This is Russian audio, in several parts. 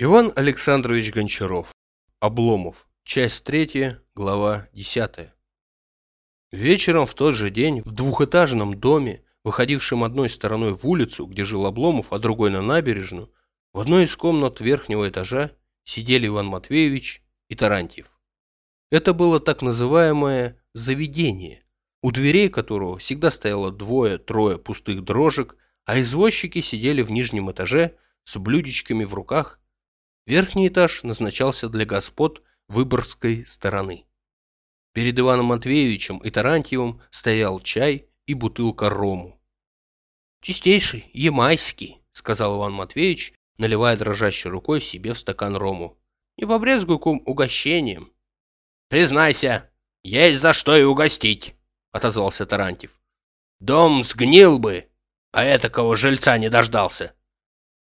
Иван Александрович Гончаров. Обломов. Часть третья, глава десятая. Вечером в тот же день в двухэтажном доме, выходившем одной стороной в улицу, где жил Обломов, а другой на набережную, в одной из комнат верхнего этажа сидели Иван Матвеевич и Тарантьев. Это было так называемое «заведение», у дверей которого всегда стояло двое-трое пустых дрожек, а извозчики сидели в нижнем этаже с блюдечками в руках Верхний этаж назначался для господ Выборгской стороны. Перед Иваном Матвеевичем и Тарантьевым стоял чай и бутылка рому. «Чистейший, ямайский», — сказал Иван Матвеевич, наливая дрожащей рукой себе в стакан рому. «Не побрезгуй кум угощением». «Признайся, есть за что и угостить», — отозвался Тарантьев. «Дом сгнил бы, а этакого жильца не дождался».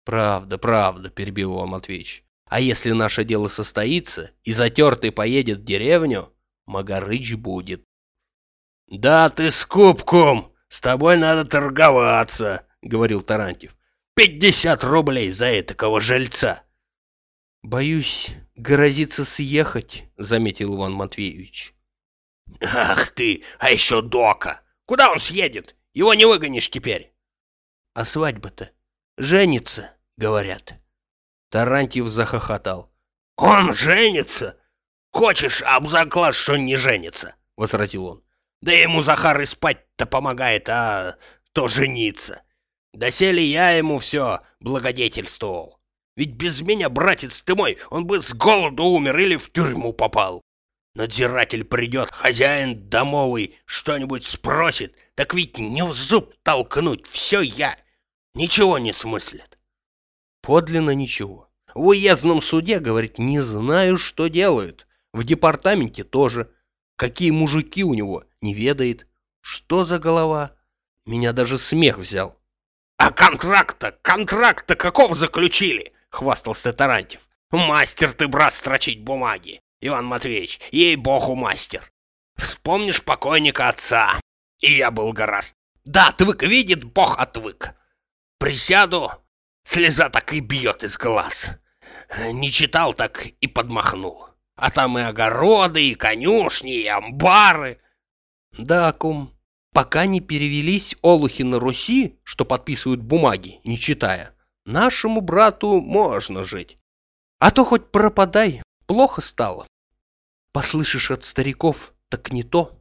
«Правда, правда», — перебил Иван Матвеевич. А если наше дело состоится, и затертый поедет в деревню, Магарыч будет. — Да ты скуп, кум, с тобой надо торговаться, — говорил Тарантьев. — Пятьдесят рублей за этакого жильца. — Боюсь, грозится съехать, — заметил Иван Матвеевич. — Ах ты, а еще дока! Куда он съедет? Его не выгонишь теперь. — А свадьба-то? Женится, говорят. — Тарантьев захохотал. «Он женится? Хочешь об заклад, что не женится?» — возразил он. «Да ему Захар и спать-то помогает, а то жениться. Доселе я ему все благодетельствовал. Ведь без меня, братец ты мой, он бы с голоду умер или в тюрьму попал. Надзиратель придет, хозяин домовый что-нибудь спросит, так ведь не в зуб толкнуть, все я. Ничего не смыслят. Подлинно ничего. В уездном суде, говорит, не знаю, что делают. В департаменте тоже. Какие мужики у него, не ведает. Что за голова? Меня даже смех взял. А контракт-то, контракт-то каков заключили? Хвастался Тарантьев. Мастер ты, брат, строчить бумаги. Иван Матвеевич, ей-богу, мастер. Вспомнишь покойника отца. И я был гораст. Да, отвык, видит бог, отвык. Присяду, Слеза так и бьет из глаз. Не читал, так и подмахнул. А там и огороды, и конюшни, и амбары. Да, кум, пока не перевелись олухи на Руси, что подписывают бумаги, не читая, нашему брату можно жить. А то хоть пропадай, плохо стало. Послышишь от стариков, так не то.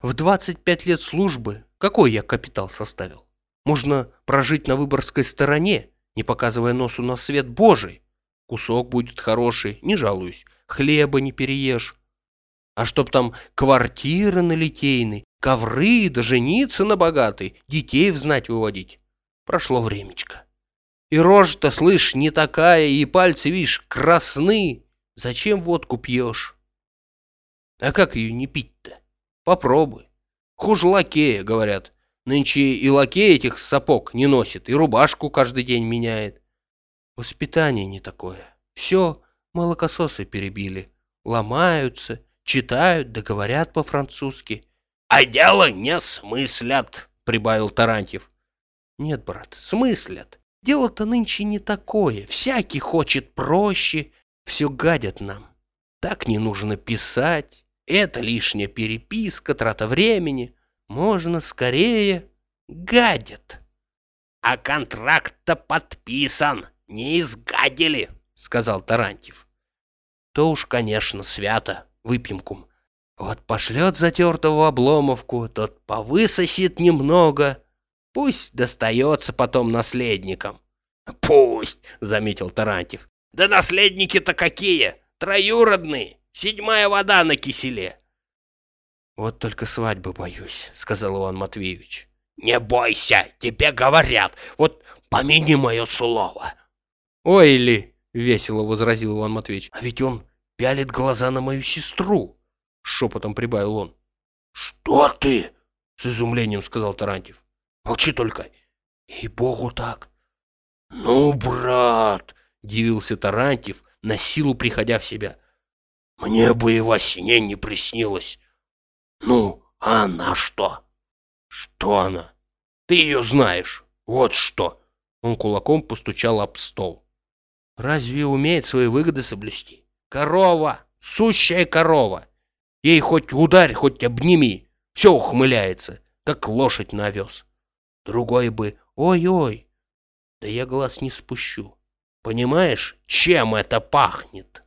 В 25 лет службы какой я капитал составил? Можно прожить на Выборгской стороне, не показывая носу на свет Божий. Кусок будет хороший, не жалуюсь, хлеба не переешь. А чтоб там квартиры на Литейной, ковры, да жениться на богатой, детей взнать выводить. Прошло времечко. И рожа-то, слышь, не такая, и пальцы, видишь, красны. Зачем водку пьешь? А как ее не пить-то? Попробуй. Хуже лакея, говорят. Нынче и лакей этих сапог не носит, и рубашку каждый день меняет. Воспитание не такое. Все молокососы перебили. Ломаются, читают да говорят по-французски. — А дело не смыслят, — прибавил Тарантьев. — Нет, брат, смыслят. Дело-то нынче не такое. Всякий хочет проще. Все гадят нам. Так не нужно писать. Это лишняя переписка, трата времени. Можно скорее. Гадят. А контракт-то подписан. Не изгадили, сказал Тарантьев. То уж, конечно, свято. Выпьем, кум. Вот пошлет затертого обломовку, тот повысосит немного. Пусть достается потом наследникам. Пусть, заметил Тарантьев. Да наследники-то какие? Троюродные. Седьмая вода на киселе. «Вот только свадьбы боюсь», — сказал Иван Матвеевич. «Не бойся, тебе говорят. Вот помяни мое слово». «Ой ли!» — весело возразил Иван Матвеевич. «А ведь он пялит глаза на мою сестру!» — шепотом прибавил он. «Что ты?» — с изумлением сказал Тарантьев. «Молчи только!» «Ей-богу так!» «Ну, брат!» — дивился Тарантьев, на силу приходя в себя. «Мне бы и во сне не приснилось!» Ну, а она что? Что она? Ты ее знаешь. Вот что. Он кулаком постучал об стол. Разве умеет свои выгоды соблюсти? Корова! Сущая корова! Ей хоть ударь, хоть обними, все ухмыляется, как лошадь на овес. Другой бы «Ой-ой!» Да я глаз не спущу. Понимаешь, чем это пахнет?